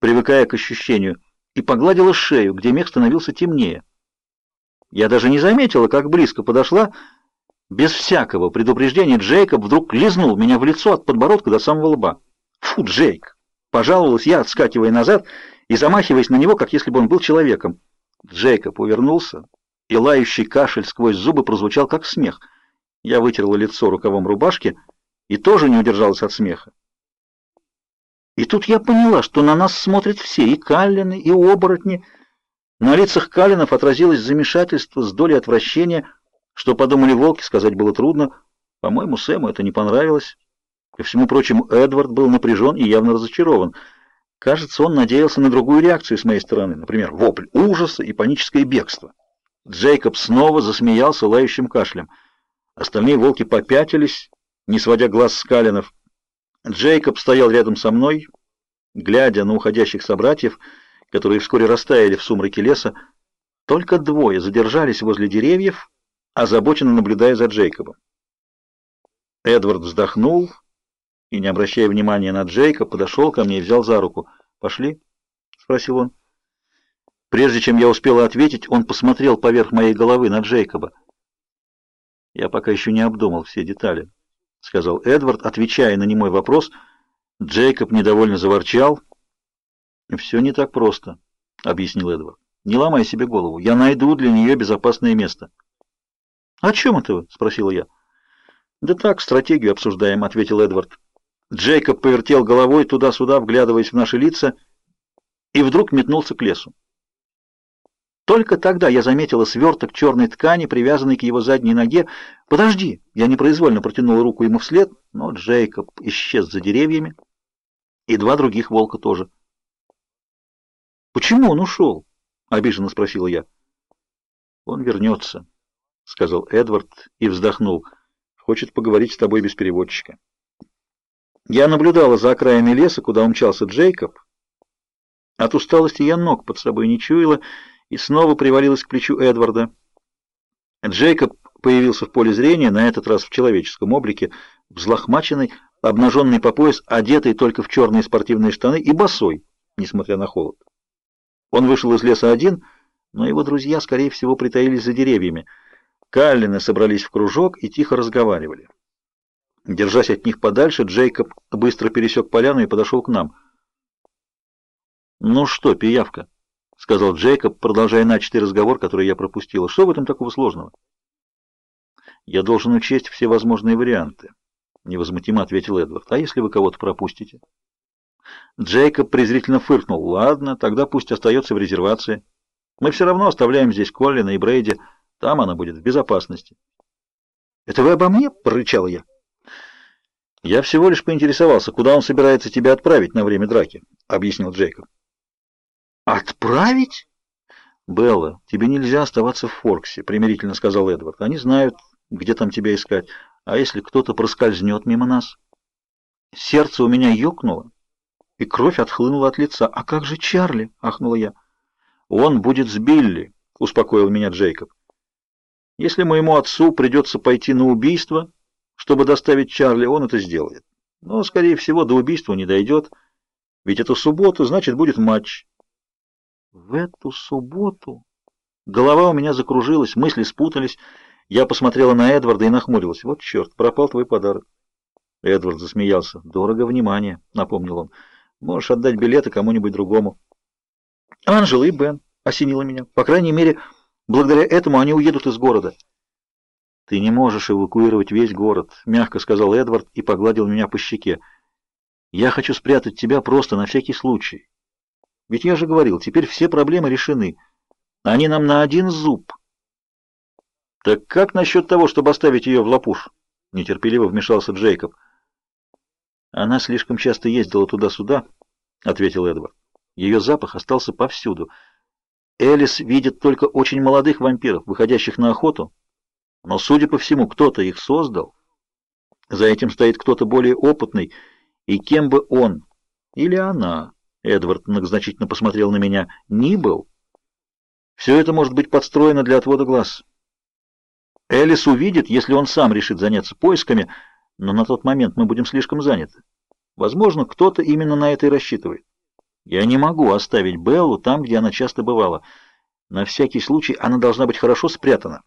привыкая к ощущению, и погладила шею, где мех становился темнее. Я даже не заметила, как близко подошла. Без всякого предупреждения Джейкоб вдруг лизнул меня в лицо от подбородка до самого лба. «Фу, Джейк!» — пожаловалась я, отскакивая назад и замахиваясь на него, как если бы он был человеком. Джейкоб увернулся, и лающий кашель сквозь зубы прозвучал, как смех. Я вытерла лицо рукавом рубашки и тоже не удержалась от смеха. И тут я поняла, что на нас смотрят все, и каллины, и оборотни. На лицах каллинов отразилось замешательство с долей отвращения, что подумали волки, сказать было трудно. По-моему, Сэму это не понравилось. Ко всему прочему, Эдвард был напряжен и явно разочарован. Кажется, он надеялся на другую реакцию с моей стороны, например, вопль ужаса и паническое бегство. Джейкоб снова засмеялся лающим кашлем. Остальные волки попятились, не сводя глаз с Калинов. Джейкоб стоял рядом со мной, глядя на уходящих собратьев, которые вскоре растаяли в сумраке леса. Только двое задержались возле деревьев, озабоченно наблюдая за Джейкобом. Эдвард вздохнул и, не обращая внимания на Джейка, подошел ко мне и взял за руку. «Пошли?» — спросил он. Прежде чем я успела ответить, он посмотрел поверх моей головы на Джейкоба. «Я пока еще не обдумал все детали», — сказал Эдвард, отвечая на немой вопрос. Джейкоб недовольно заворчал. «Все не так просто», — объяснил Эдвард. «Не ломай себе голову. Я найду для нее безопасное место». «О чем это вы?» — спросила я. «Да так, стратегию обсуждаем», — ответил Эдвард. Джейкоб повертел головой туда-сюда, вглядываясь в наши лица, и вдруг метнулся к лесу. Только тогда я заметила сверток черной ткани, привязанный к его задней ноге. «Подожди!» Я непроизвольно протянула руку ему вслед, но Джейкоб исчез за деревьями, и два других волка тоже. «Почему он ушел?» — обиженно спросила я. «Он вернется», — сказал Эдвард и вздохнул. «Хочет поговорить с тобой без переводчика». Я наблюдала за окраиной леса, куда умчался Джейкоб. От усталости я ног под собой не чуяла и снова привалилась к плечу Эдварда. Джейкоб появился в поле зрения, на этот раз в человеческом облике, взлохмаченный, обнаженный по пояс, одетый только в черные спортивные штаны и босой, несмотря на холод. Он вышел из леса один, но его друзья, скорее всего, притаились за деревьями. Каллины собрались в кружок и тихо разговаривали. Держась от них подальше, Джейкоб быстро пересек поляну и подошел к нам. «Ну что, пиявка?» — сказал Джейкоб, продолжая начатый разговор, который я пропустила. «Что в этом такого сложного?» «Я должен учесть все возможные варианты», — невозмутимо ответил Эдвард. «А если вы кого-то пропустите?» Джейкоб презрительно фыркнул. «Ладно, тогда пусть остается в резервации. Мы все равно оставляем здесь Коллина и Брейди. Там она будет в безопасности». «Это вы обо мне?» — прорычал я. «Я всего лишь поинтересовался, куда он собирается тебя отправить на время драки», — объяснил Джейкоб. «Отправить?» «Белла, тебе нельзя оставаться в Форксе», — примирительно сказал Эдвард. «Они знают, где там тебя искать. А если кто-то проскользнет мимо нас?» Сердце у меня ёкнуло, и кровь отхлынула от лица. «А как же Чарли?» — ахнула я. «Он будет с Билли», — успокоил меня Джейкоб. «Если моему отцу придется пойти на убийство...» Чтобы доставить Чарли, он это сделает. Но, скорее всего, до убийства не дойдет. Ведь это суббота, значит, будет матч. В эту субботу... Голова у меня закружилась, мысли спутались. Я посмотрела на Эдварда и нахмурилась. Вот черт, пропал твой подарок. Эдвард засмеялся. Дорого внимание, напомнил он. Можешь отдать билеты кому-нибудь другому. Анжела и Бен осенило меня. По крайней мере, благодаря этому они уедут из города. «Ты не можешь эвакуировать весь город», — мягко сказал Эдвард и погладил меня по щеке. «Я хочу спрятать тебя просто на всякий случай. Ведь я же говорил, теперь все проблемы решены. Они нам на один зуб». «Так как насчет того, чтобы оставить ее в лапуш?» — нетерпеливо вмешался Джейкоб. «Она слишком часто ездила туда-сюда», — ответил Эдвард. «Ее запах остался повсюду. Элис видит только очень молодых вампиров, выходящих на охоту, но, судя по всему, кто-то их создал. За этим стоит кто-то более опытный, и кем бы он или она, Эдвард многозначительно посмотрел на меня, ни был, все это может быть подстроено для отвода глаз. Элис увидит, если он сам решит заняться поисками, но на тот момент мы будем слишком заняты. Возможно, кто-то именно на это и рассчитывает. Я не могу оставить Беллу там, где она часто бывала. На всякий случай она должна быть хорошо спрятана.